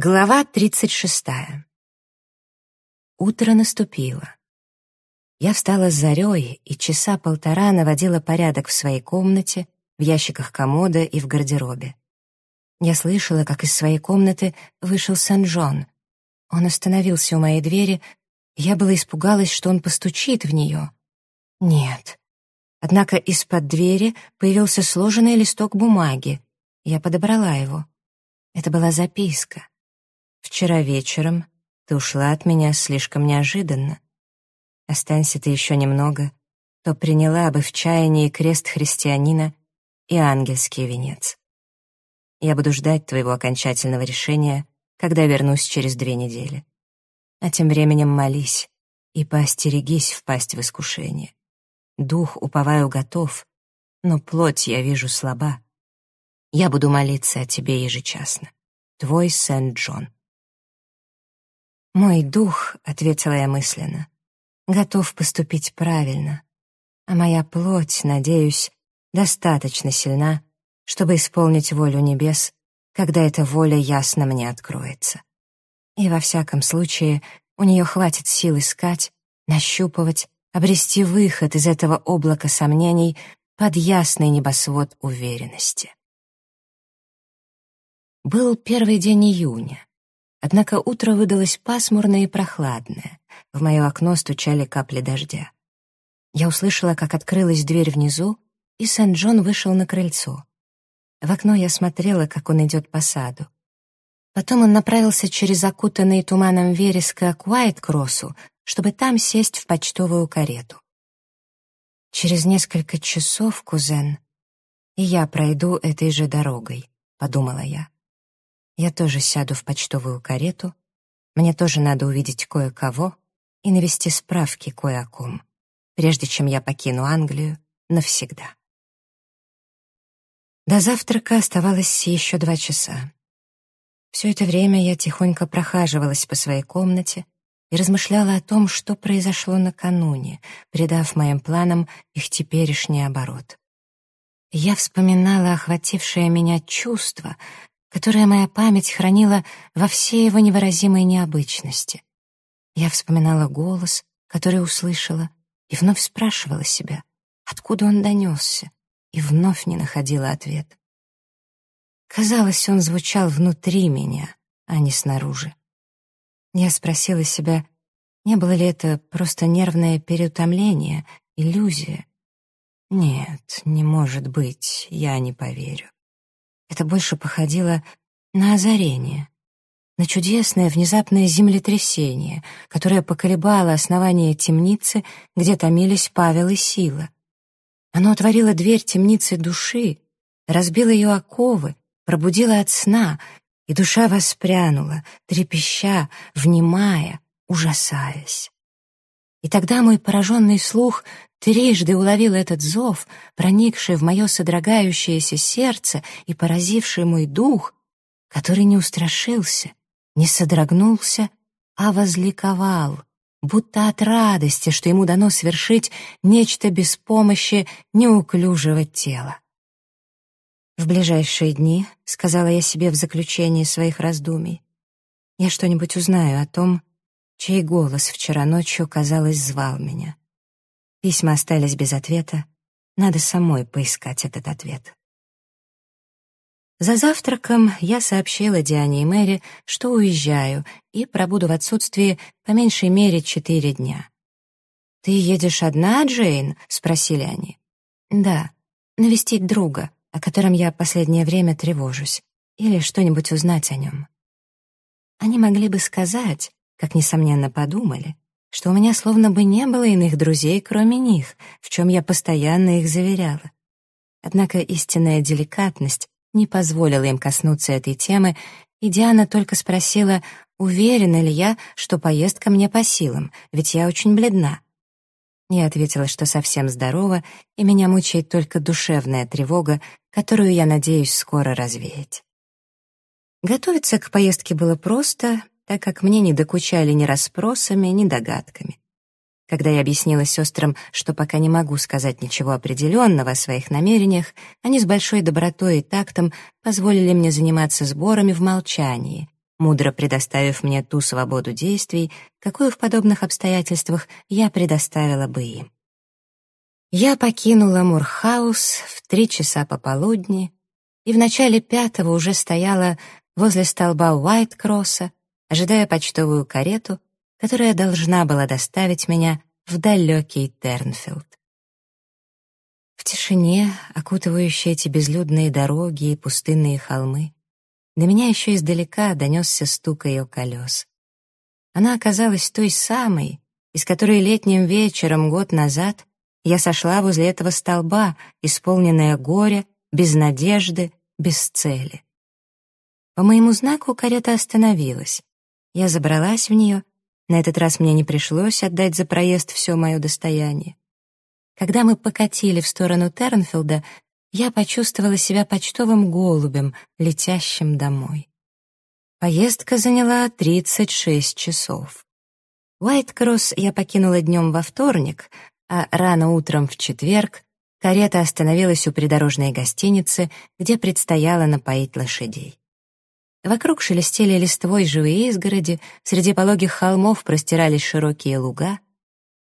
Глава 36. Утро наступило. Я встала с зарей и часа полтора наводила порядок в своей комнате, в ящиках комода и в гардеробе. Я слышала, как из своей комнаты вышел Сан-Джон. Он остановился у моей двери, я была испугалась, что он постучит в нее. Нет. Однако из-под двери появился сложенный листок бумаги. Я подобрала его. Это была записка. Вчера вечером ты ушла от меня слишком неожиданно. Останься ты еще немного, то приняла бы в чаянии крест христианина и ангельский венец. Я буду ждать твоего окончательного решения, когда вернусь через две недели. А тем временем молись и поостерегись впасть в искушение. Дух, уповаю, готов, но плоть, я вижу, слаба. Я буду молиться о тебе ежечасно. Твой Сент-Джон. «Мой дух», — ответила я мысленно, — «готов поступить правильно, а моя плоть, надеюсь, достаточно сильна, чтобы исполнить волю небес, когда эта воля ясно мне откроется. И во всяком случае у нее хватит сил искать, нащупывать, обрести выход из этого облака сомнений под ясный небосвод уверенности. Был первый день июня. Однако утро выдалось пасмурное и прохладное. В мое окно стучали капли дождя. Я услышала, как открылась дверь внизу, и Сент-Джон вышел на крыльцо. В окно я смотрела, как он идет по саду. Потом он направился через окутанный туманом вереска к Уайт-Кроссу, чтобы там сесть в почтовую карету. «Через несколько часов, кузен, и я пройду этой же дорогой», — подумала я. Я тоже сяду в почтовую карету. Мне тоже надо увидеть кое-кого и навести справки кое о ком, прежде чем я покину Англию навсегда. До завтрака оставалось еще два часа. Все это время я тихонько прохаживалась по своей комнате и размышляла о том, что произошло накануне, придав моим планам их теперешний оборот. Я вспоминала охватившее меня чувство, которое моя память хранила во всей его невыразимой необычности. Я вспоминала голос, который услышала, и вновь спрашивала себя, откуда он донесся, и вновь не находила ответа. Казалось, он звучал внутри меня, а не снаружи. Я спросила себя, не было ли это просто нервное переутомление, иллюзия. Нет, не может быть, я не поверю. Это больше походило на озарение, на чудесное внезапное землетрясение, которое поколебало основание темницы, где томились Павел и Сила. Оно отворило дверь темницы души, разбило ее оковы, пробудило от сна, и душа воспрянула, трепеща, внимая, ужасаясь. И тогда мой пораженный слух трижды уловил этот зов, проникший в мое содрогающееся сердце и поразивший мой дух, который не устрашился, не содрогнулся, а возликовал, будто от радости, что ему дано свершить нечто без помощи неуклюжего тела. «В ближайшие дни», — сказала я себе в заключении своих раздумий, «я что-нибудь узнаю о том, чей голос вчера ночью, казалось, звал меня. Письма остались без ответа, надо самой поискать этот ответ. За завтраком я сообщила Диане и Мэри, что уезжаю и пробуду в отсутствии по меньшей мере четыре дня. «Ты едешь одна, Джейн?» — спросили они. «Да, навестить друга, о котором я последнее время тревожусь, или что-нибудь узнать о нем». Они могли бы сказать, как, несомненно, подумали, что у меня словно бы не было иных друзей, кроме них, в чем я постоянно их заверяла. Однако истинная деликатность не позволила им коснуться этой темы, и Диана только спросила, уверена ли я, что поездка мне по силам, ведь я очень бледна. Я ответила, что совсем здорова, и меня мучает только душевная тревога, которую я надеюсь скоро развеять. Готовиться к поездке было просто, так как мне не докучали ни расспросами, ни догадками. Когда я объяснила сестрам, что пока не могу сказать ничего определенного о своих намерениях, они с большой добротой и тактом позволили мне заниматься сборами в молчании, мудро предоставив мне ту свободу действий, какую в подобных обстоятельствах я предоставила бы им. Я покинула Мурхаус в три часа пополудни и в начале пятого уже стояла возле столба Уайт-Кросса, ожидая почтовую карету, которая должна была доставить меня в далекий Тернфилд. В тишине, окутывающей эти безлюдные дороги и пустынные холмы, до меня еще издалека донесся стук ее колес. Она оказалась той самой, из которой летним вечером год назад я сошла возле этого столба, исполненная горя, без надежды, без цели. По моему знаку карета остановилась. Я забралась в нее. На этот раз мне не пришлось отдать за проезд все мое достояние. Когда мы покатили в сторону Тернфилда, я почувствовала себя почтовым голубем, летящим домой. Поездка заняла 36 часов. Уайт-Кросс я покинула днем во вторник, а рано утром в четверг карета остановилась у придорожной гостиницы, где предстояло напоить лошадей. Вокруг шелестели листвой живые изгороди, среди пологих холмов простирались широкие луга,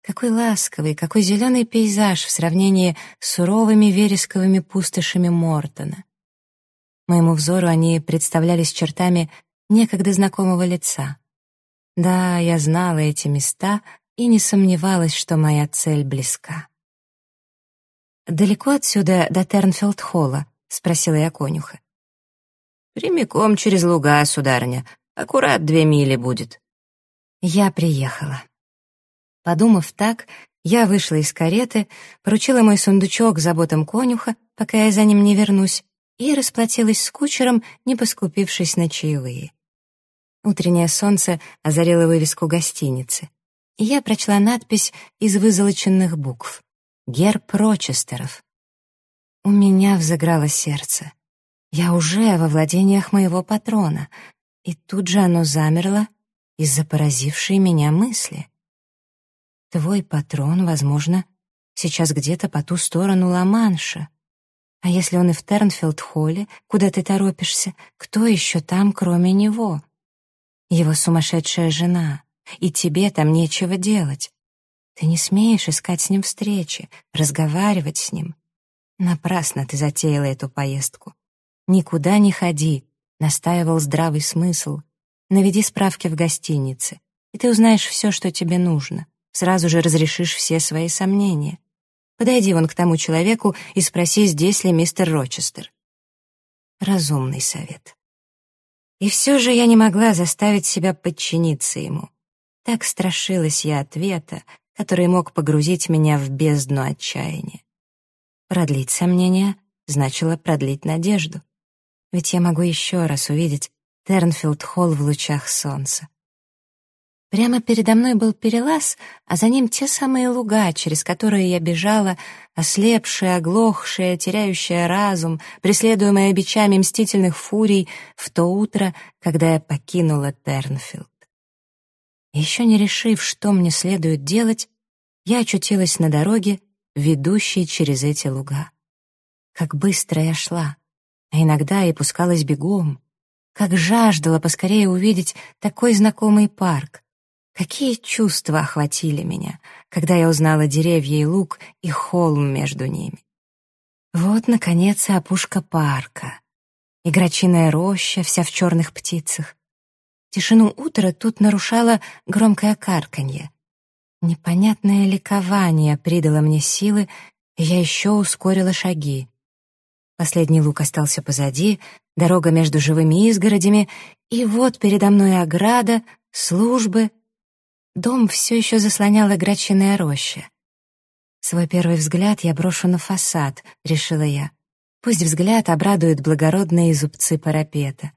какой ласковый, какой зеленый пейзаж в сравнении с суровыми вересковыми пустошами Мортона. Моему взору они представлялись чертами некогда знакомого лица. Да, я знала эти места и не сомневалась, что моя цель близка. «Далеко отсюда до Тернфилд-холла?» — спросила я конюха. «Прямиком через луга, сударыня. Аккурат две мили будет». Я приехала. Подумав так, я вышла из кареты, поручила мой сундучок заботам конюха, пока я за ним не вернусь, и расплатилась с кучером, не поскупившись на чаевые. Утреннее солнце озарило вывеску гостиницы, и я прочла надпись из вызолоченных букв «Герб Рочестеров». У меня взыграло сердце. Я уже во владениях моего патрона, и тут же оно замерло из-за поразившей меня мысли — Твой патрон, возможно, сейчас где-то по ту сторону Ла-Манша. А если он и в Тернфилд-холле, куда ты торопишься, кто еще там, кроме него? Его сумасшедшая жена, и тебе там нечего делать. Ты не смеешь искать с ним встречи, разговаривать с ним. Напрасно ты затеяла эту поездку. Никуда не ходи, настаивал здравый смысл. Наведи справки в гостинице, и ты узнаешь все, что тебе нужно сразу же разрешишь все свои сомнения. Подойди вон к тому человеку и спроси, здесь ли мистер Рочестер. Разумный совет. И все же я не могла заставить себя подчиниться ему. Так страшилась я ответа, который мог погрузить меня в бездну отчаяния. Продлить сомнения значило продлить надежду. Ведь я могу еще раз увидеть Тернфилд-холл в лучах солнца. Прямо передо мной был перелаз, а за ним те самые луга, через которые я бежала, ослепшая, оглохшая, теряющая разум, преследуемая бичами мстительных фурий в то утро, когда я покинула Тернфилд. Еще не решив, что мне следует делать, я очутилась на дороге, ведущей через эти луга. Как быстро я шла, а иногда и пускалась бегом, как жаждала поскорее увидеть такой знакомый парк, Какие чувства охватили меня, когда я узнала деревья и луг, и холм между ними. Вот, наконец, и опушка парка. Игрочиная роща, вся в черных птицах. Тишину утра тут нарушало громкое карканье. Непонятное ликование придало мне силы, и я еще ускорила шаги. Последний лук остался позади, дорога между живыми изгородями, и вот передо мной ограда, службы, Дом все еще заслоняла грачиная роща. Свой первый взгляд я брошу на фасад, решила я. Пусть взгляд обрадует благородные зубцы парапета.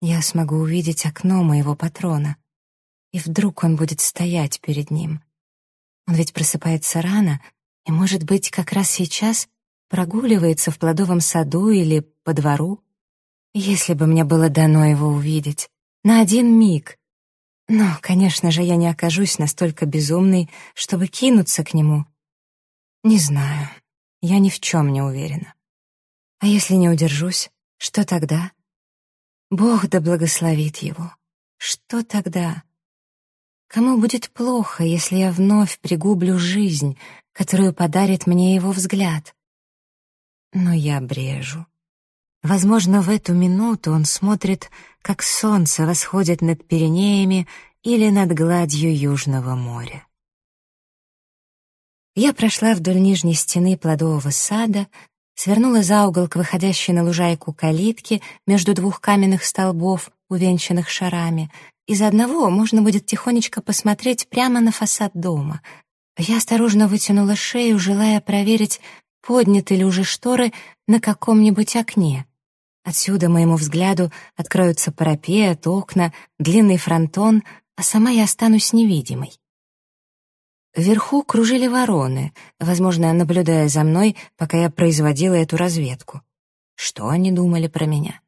Я смогу увидеть окно моего патрона. И вдруг он будет стоять перед ним. Он ведь просыпается рано, и, может быть, как раз сейчас прогуливается в плодовом саду или по двору. Если бы мне было дано его увидеть, на один миг, но, конечно же, я не окажусь настолько безумной, чтобы кинуться к нему. Не знаю, я ни в чем не уверена. А если не удержусь, что тогда? Бог да благословит его. Что тогда? Кому будет плохо, если я вновь пригублю жизнь, которую подарит мне его взгляд? Но я брежу. Возможно, в эту минуту он смотрит, как солнце восходит над Пиренеями или над гладью Южного моря. Я прошла вдоль нижней стены плодового сада, свернула за угол к выходящей на лужайку калитке между двух каменных столбов, увенчанных шарами. Из одного можно будет тихонечко посмотреть прямо на фасад дома. Я осторожно вытянула шею, желая проверить, подняты ли уже шторы на каком-нибудь окне. Отсюда моему взгляду откроются парапет, окна, длинный фронтон, а сама я останусь невидимой. Вверху кружили вороны, возможно, наблюдая за мной, пока я производила эту разведку. Что они думали про меня?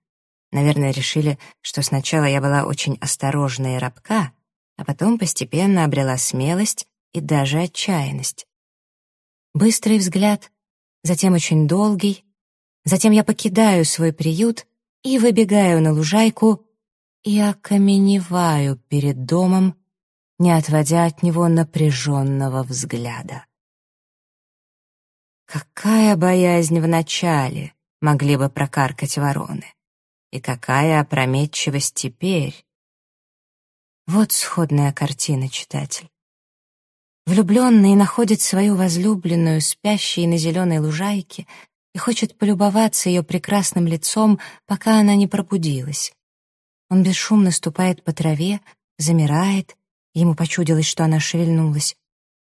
Наверное, решили, что сначала я была очень осторожна и рабка, а потом постепенно обрела смелость и даже отчаянность. Быстрый взгляд, затем очень долгий, затем я покидаю свой приют и выбегаю на лужайку и окаменеваю перед домом, не отводя от него напряженного взгляда. Какая боязнь в начале могли бы прокаркать вороны, и какая опрометчивость теперь. Вот сходная картина, читатель. Влюбленный находит свою возлюбленную, спящей на зеленой лужайке, и хочет полюбоваться ее прекрасным лицом, пока она не пробудилась. Он бесшумно ступает по траве, замирает, ему почудилось, что она шевельнулась,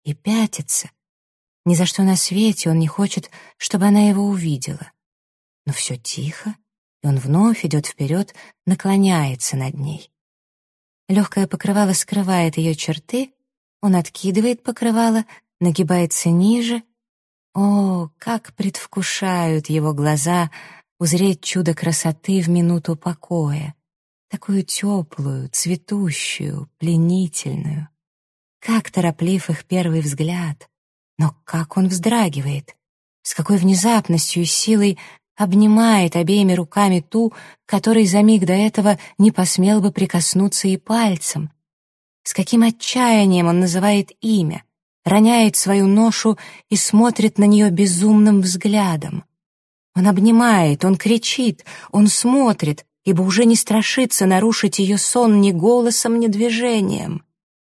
и пятится. Ни за что на свете он не хочет, чтобы она его увидела. Но все тихо, и он вновь идет вперед, наклоняется над ней. Легкое покрывало скрывает ее черты, он откидывает покрывало, нагибается ниже. О, как предвкушают его глаза узреть чудо красоты в минуту покоя, такую теплую, цветущую, пленительную. Как тороплив их первый взгляд, но как он вздрагивает, с какой внезапностью и силой обнимает обеими руками ту, которой за миг до этого не посмел бы прикоснуться и пальцем. С каким отчаянием он называет имя, роняет свою ношу и смотрит на нее безумным взглядом. Он обнимает, он кричит, он смотрит, ибо уже не страшится нарушить ее сон ни голосом, ни движением.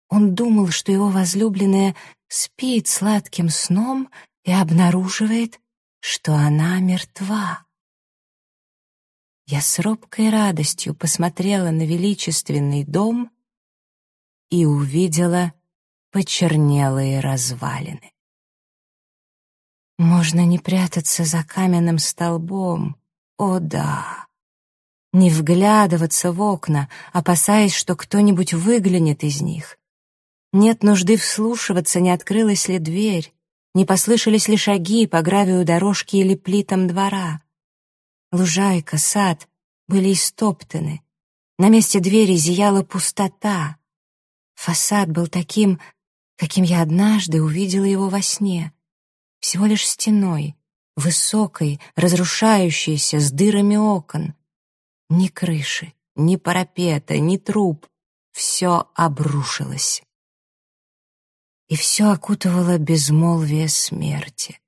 Он думал, что его возлюбленная спит сладким сном и обнаруживает, что она мертва. Я с робкой радостью посмотрела на величественный дом и увидела почернелые развалины. Можно не прятаться за каменным столбом, о да, не вглядываться в окна, опасаясь, что кто-нибудь выглянет из них. Нет нужды вслушиваться, не открылась ли дверь, не послышались ли шаги по гравию дорожки или плитам двора. Лужайка, сад были истоптаны. На месте двери зияла пустота. Фасад был таким, каким я однажды увидела его во сне. Всего лишь стеной, высокой, разрушающейся, с дырами окон. Ни крыши, ни парапета, ни труб. Все обрушилось и все окутывало безмолвие смерти,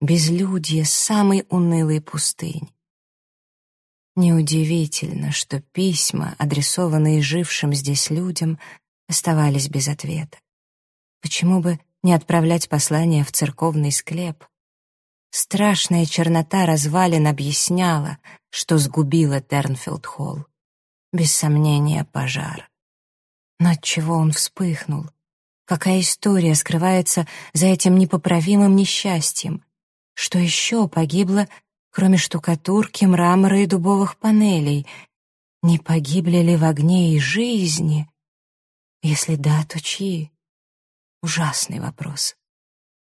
безлюдье самой унылой пустыни. Неудивительно, что письма, адресованные жившим здесь людям, оставались без ответа. Почему бы не отправлять послание в церковный склеп? Страшная чернота развалин объясняла, что сгубила Тернфилд-Холл. Без сомнения, пожар. Но отчего он вспыхнул? Какая история скрывается за этим непоправимым несчастьем? Что еще погибло, кроме штукатурки, мрамора и дубовых панелей? Не погибли ли в огне и жизни? Если да, то чьи? Ужасный вопрос.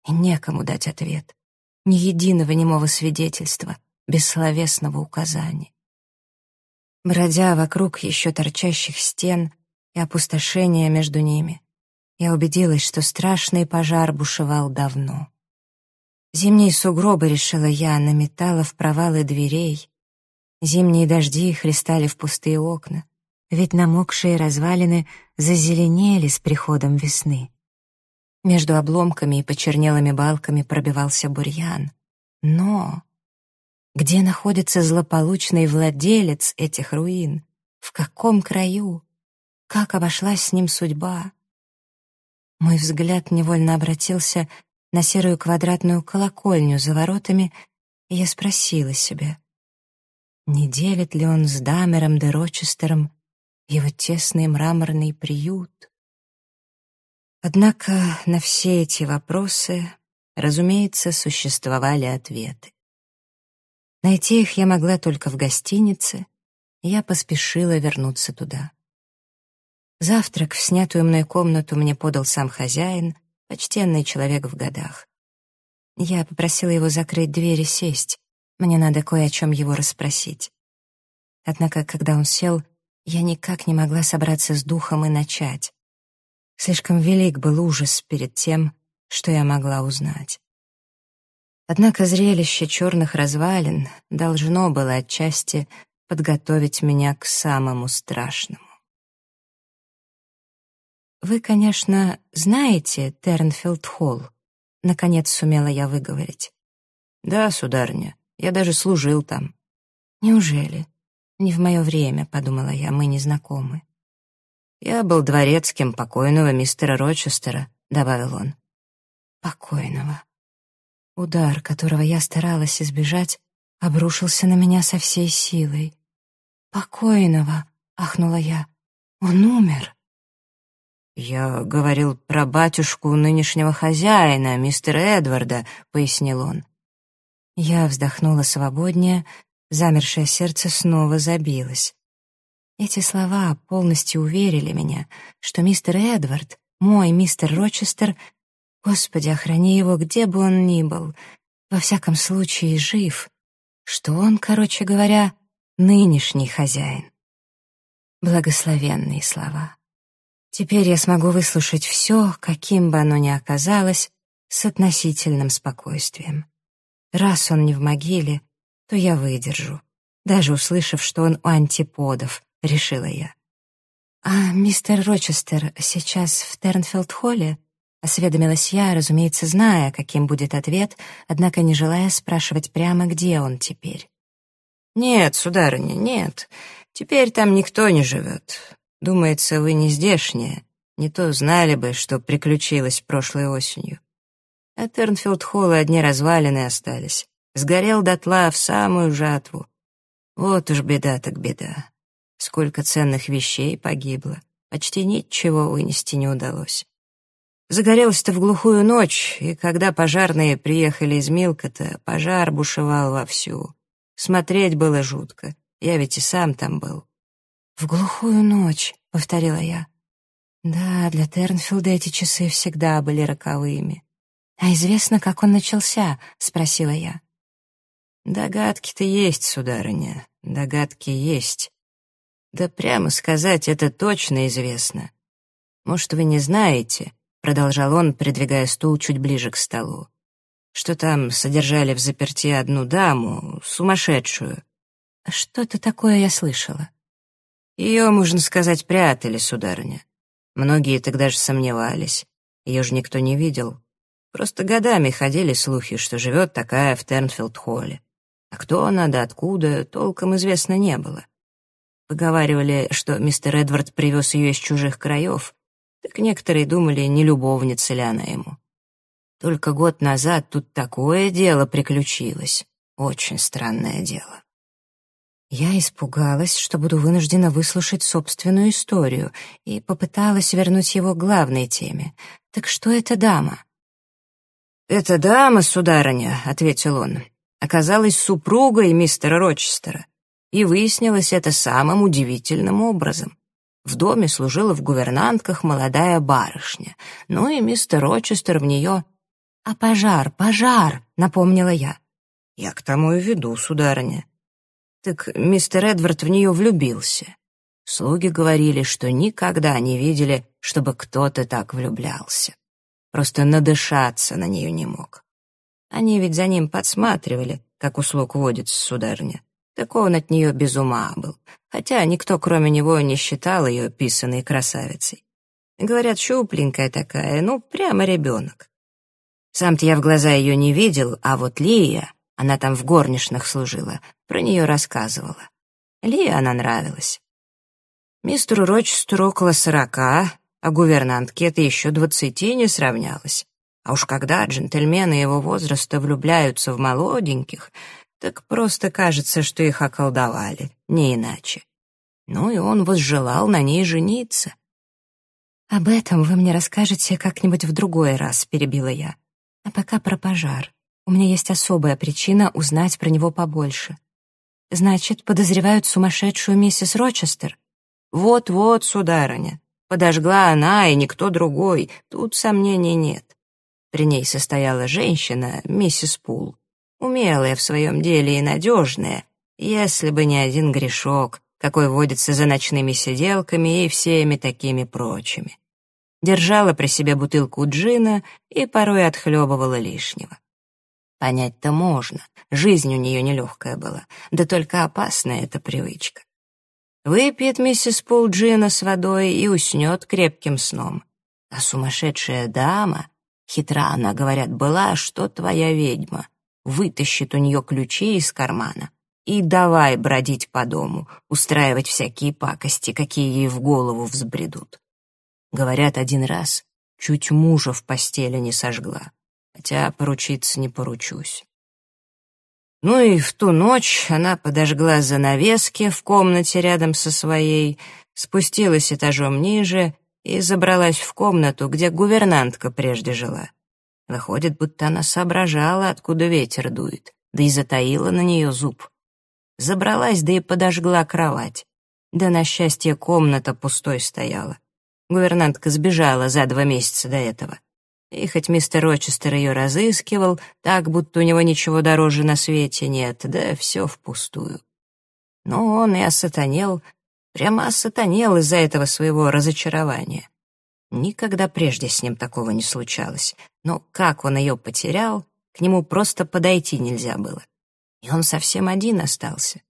И некому дать ответ. Ни единого немого свидетельства, бессловесного указания. Бродя вокруг еще торчащих стен и опустошения между ними, я убедилась, что страшный пожар бушевал давно. Зимние сугробы, решила я, наметала в провалы дверей. Зимние дожди хлестали в пустые окна, ведь намокшие развалины зазеленели с приходом весны. Между обломками и почернелыми балками пробивался бурьян. Но где находится злополучный владелец этих руин? В каком краю? Как обошлась с ним судьба? Мой взгляд невольно обратился на серую квадратную колокольню за воротами, и я спросила себя, не делит ли он с Дамером де Рочестером его тесный мраморный приют? Однако на все эти вопросы, разумеется, существовали ответы. Найти их я могла только в гостинице, и я поспешила вернуться туда. Завтрак в снятую мной комнату мне подал сам хозяин, почтенный человек в годах. Я попросила его закрыть дверь и сесть. Мне надо кое о чем его расспросить. Однако, когда он сел, я никак не могла собраться с духом и начать. Слишком велик был ужас перед тем, что я могла узнать. Однако зрелище черных развалин должно было отчасти подготовить меня к самому страшному. «Вы, конечно, знаете Тернфилд-Холл?» Наконец сумела я выговорить. «Да, сударыня, я даже служил там». «Неужели? Не в мое время», — подумала я, — «мы не знакомы». «Я был дворецким покойного мистера Рочестера», — добавил он. «Покойного». Удар, которого я старалась избежать, обрушился на меня со всей силой. «Покойного!» — ахнула я. «Он умер!» «Я говорил про батюшку нынешнего хозяина, мистера Эдварда», — пояснил он. Я вздохнула свободнее, замершее сердце снова забилось. Эти слова полностью уверили меня, что мистер Эдвард, мой мистер Рочестер, Господи, охрани его, где бы он ни был, во всяком случае жив, что он, короче говоря, нынешний хозяин. Благословенные слова. Теперь я смогу выслушать все, каким бы оно ни оказалось, с относительным спокойствием. Раз он не в могиле, то я выдержу, даже услышав, что он у антиподов, решила я. «А мистер Рочестер сейчас в Тернфилд-холле?» Осведомилась я, разумеется, зная, каким будет ответ, однако не желая спрашивать прямо, где он теперь. «Нет, сударыня, нет. Теперь там никто не живет. Думается, вы не здешняя. Не то знали бы, что приключилось прошлой осенью. От Эрнфилд-холла одни развалины остались. Сгорел дотла в самую жатву. Вот уж беда так беда. Сколько ценных вещей погибло. Почти ничего вынести не удалось. Загорелось-то в глухую ночь, и когда пожарные приехали из Милкота, пожар бушевал вовсю. Смотреть было жутко. Я ведь и сам там был. «В глухую ночь», — повторила я. Да, для Тернфилда эти часы всегда были роковыми. «А известно, как он начался?» — спросила я. «Догадки-то есть, сударыня, догадки есть. Да прямо сказать, это точно известно. Может, вы не знаете, — продолжал он, придвигая стул чуть ближе к столу, «что там содержали в заперти одну даму, сумасшедшую». «Что-то такое я слышала». «Ее, можно сказать, прятали, сударыня. Многие тогда же сомневались. Ее же никто не видел. Просто годами ходили слухи, что живет такая в Тернфилд-холле. А кто она да откуда, толком известно не было. Поговаривали, что мистер Эдвард привез ее из чужих краев, так некоторые думали, не любовница ли она ему. Только год назад тут такое дело приключилось. Очень странное дело. Я испугалась, что буду вынуждена выслушать собственную историю, и попыталась вернуть его к главной теме. «Так что это дама?» «Эта дама, сударыня», — ответил он, — оказалась супругой мистера Рочестера, и выяснилось это самым удивительным образом. В доме служила в гувернантках молодая барышня. Ну и мистер Рочестер в нее... «А пожар, пожар!» — напомнила я. «Я к тому и веду, сударыня». Так мистер Эдвард в нее влюбился. Слуги говорили, что никогда не видели, чтобы кто-то так влюблялся. Просто надышаться на нее не мог. Они ведь за ним подсматривали, как услуг водится, сударыня. Так он от нее без ума был, хотя никто кроме него не считал ее писаной красавицей. Говорят, щупленькая такая, ну, прямо ребенок. Сам-то я в глаза ее не видел, а вот Лия, она там в горничных служила, про нее рассказывала. Лия она нравилась. Мистеру Рочестеру около сорока, а гувернантке это еще двадцати не сравнялось. А уж когда джентльмены его возраста влюбляются в молоденьких, так просто кажется, что их околдовали, не иначе. Ну и он возжелал на ней жениться. «Об этом вы мне расскажете как-нибудь в другой раз», — перебила я. «А пока про пожар. У меня есть особая причина узнать про него побольше. Значит, подозревают сумасшедшую миссис Рочестер?» «Вот-вот, сударыня. Подожгла она и никто другой, тут сомнений нет. При ней состояла женщина, миссис Пул, умелая в своем деле и надежная, если бы не один грешок, какой водится за ночными сиделками и всеми такими прочими. Держала при себе бутылку джина и порой отхлебывала лишнего. Понять-то можно, жизнь у нее нелегкая была, да только опасная эта привычка. Выпьет миссис Пул джина с водой и уснет крепким сном. А сумасшедшая дама, хитра она, говорят, была, что твоя ведьма, вытащит у нее ключи из кармана и давай бродить по дому, устраивать всякие пакости, какие ей в голову взбредут. Говорят, один раз чуть мужа в постели не сожгла, хотя поручиться не поручусь. Ну и в ту ночь она подожгла занавески в комнате рядом со своей, спустилась этажом ниже и забралась в комнату, где гувернантка прежде жила. Выходит, будто она соображала, откуда ветер дует, да и затаила на нее зуб. Забралась, да и подожгла кровать. Да, на счастье, комната пустой стояла. Гувернантка сбежала за два месяца до этого. И хоть мистер Рочестер ее разыскивал, так, будто у него ничего дороже на свете нет, да все впустую. Но он и осатанел, прямо осатанел из-за этого своего разочарования. Никогда прежде с ним такого не случалось, но как он ее потерял, к нему просто подойти нельзя было. И он совсем один остался.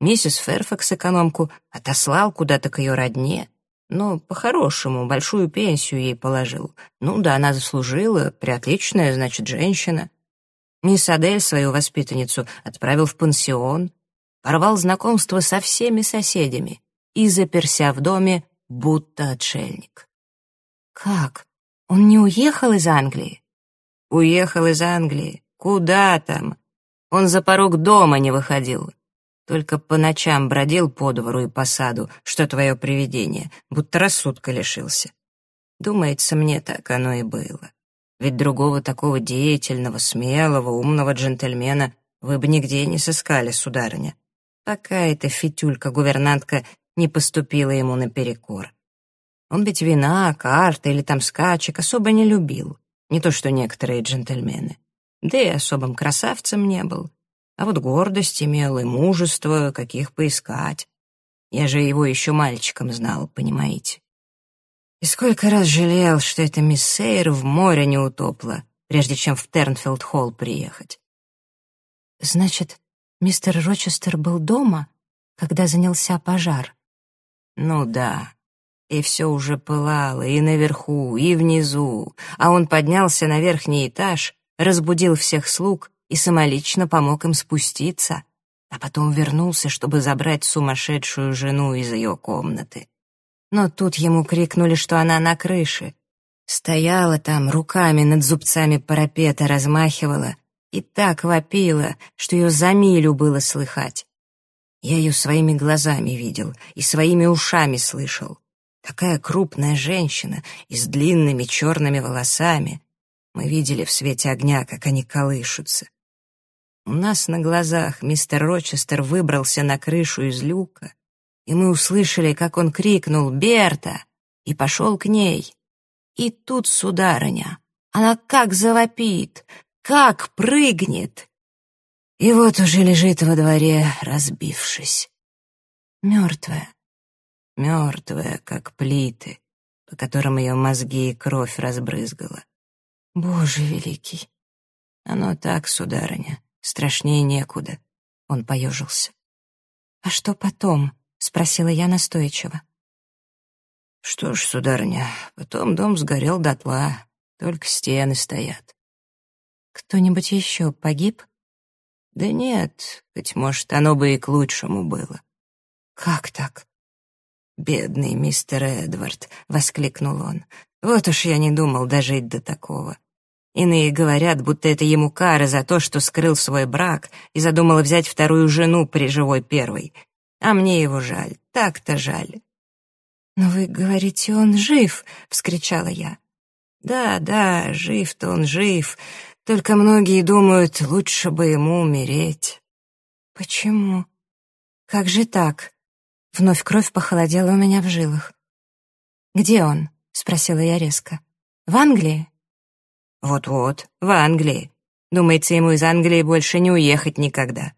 Миссис Ферфакс экономку отослал куда-то к ее родне, но по-хорошему большую пенсию ей положил. Ну да, она заслужила, приотличная, значит, женщина. Мисс Адель свою воспитанницу отправил в пансион, порвал знакомство со всеми соседями и заперся в доме, будто отшельник. Как? Он не уехал из Англии? Уехал из Англии. Куда там? Он за порог дома не выходил. Только по ночам бродил по двору и по саду, что твое привидение, будто рассудка лишился. Думается, мне так оно и было. Ведь другого такого деятельного, смелого, умного джентльмена вы бы нигде не сыскали, сударыня, пока эта фитюлька-гувернантка не поступила ему наперекор. Он ведь вина, карты или там скачек особо не любил, не то что некоторые джентльмены. Да и особым красавцем не был. А вот гордость имел и мужество, каких поискать. Я же его еще мальчиком знал, понимаете. И сколько раз жалел, что эта мисс Сейр в море не утопла, прежде чем в Тернфилд-холл приехать. Значит, мистер Рочестер был дома, когда занялся пожар? Ну да. И все уже пылало, и наверху, и внизу. А он поднялся на верхний этаж, разбудил всех слуг и самолично помог им спуститься, а потом вернулся, чтобы забрать сумасшедшую жену из ее комнаты. Но тут ему крикнули, что она на крыше. Стояла там, руками над зубцами парапета размахивала и так вопила, что ее за милю было слыхать. Я ее своими глазами видел и своими ушами слышал. Такая крупная женщина и с длинными черными волосами. Мы видели в свете огня, как они колышутся. У нас на глазах мистер Рочестер выбрался на крышу из люка, и мы услышали, как он крикнул «Берта!» и пошел к ней. И тут, сударыня, она как завопит, как прыгнет. И вот уже лежит во дворе, разбившись. Мертвая, мертвая, как плиты, по которым ее мозги и кровь разбрызгала. Боже великий! Оно так, сударыня, Страшнее некуда. Он поежился. «А что потом?» — спросила я настойчиво. «Что ж, сударыня, потом дом сгорел дотла, только стены стоят». «Кто-нибудь еще погиб?» «Да нет, быть может, оно бы и к лучшему было». «Как так?» «Бедный мистер Эдвард!» — воскликнул он. «Вот уж я не думал дожить до такого. Иные говорят, будто это ему кара за то, что скрыл свой брак и задумал взять вторую жену при живой первой. А мне его жаль, так-то жаль. «Но вы говорите, он жив!» — вскричала я. «Да, да, жив-то он жив, только многие думают, лучше бы ему умереть». «Почему? Как же так?» Вновь кровь похолодела у меня в жилах. «Где он?» — спросила я резко. «В Англии?» Вот-вот, в Англии. Думается, ему из Англии больше не уехать никогда.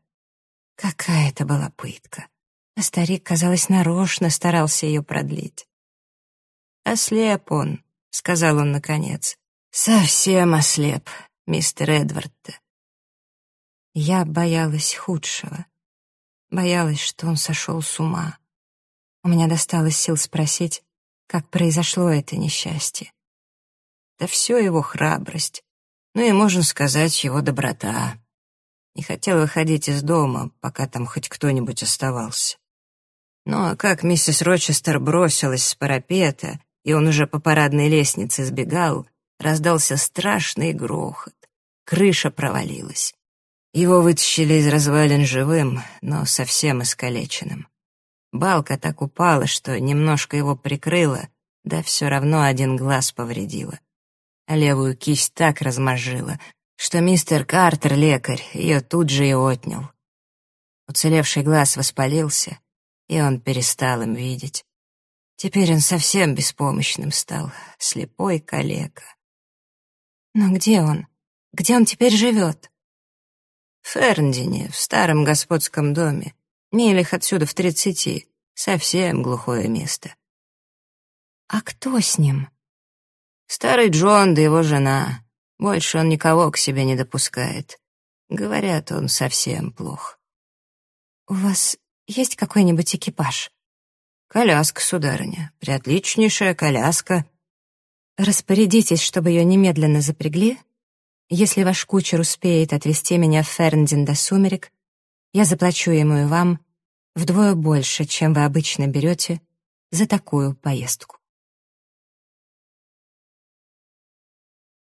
Какая это была пытка. А старик, казалось, нарочно старался ее продлить. «Ослеп он», — сказал он наконец. «Совсем ослеп, мистер Эдвард-то». Я боялась худшего. Боялась, что он сошел с ума. У меня досталось сил спросить, как произошло это несчастье. Да все его храбрость. Ну и, можно сказать, его доброта. Не хотел выходить из дома, пока там хоть кто-нибудь оставался. Ну а как миссис Рочестер бросилась с парапета, и он уже по парадной лестнице сбегал, раздался страшный грохот. Крыша провалилась. Его вытащили из развалин живым, но совсем искалеченным. Балка так упала, что немножко его прикрыла, да все равно один глаз повредила а левую кисть так размозжила, что мистер Картер, лекарь, ее тут же и отнял. Уцелевший глаз воспалился, и он перестал им видеть. Теперь он совсем беспомощным стал, слепой калека. Но где он? Где он теперь живет? В Ферндине, в старом господском доме, милях отсюда в тридцати, совсем глухое место. А кто с ним? Старый Джон да его жена. Больше он никого к себе не допускает. Говорят, он совсем плох. «У вас есть какой-нибудь экипаж?» «Коляска, сударыня. Приотличнейшая коляска». «Распорядитесь, чтобы ее немедленно запрягли. Если ваш кучер успеет отвезти меня в Ферндин до сумерек, я заплачу ему и вам вдвое больше, чем вы обычно берете за такую поездку».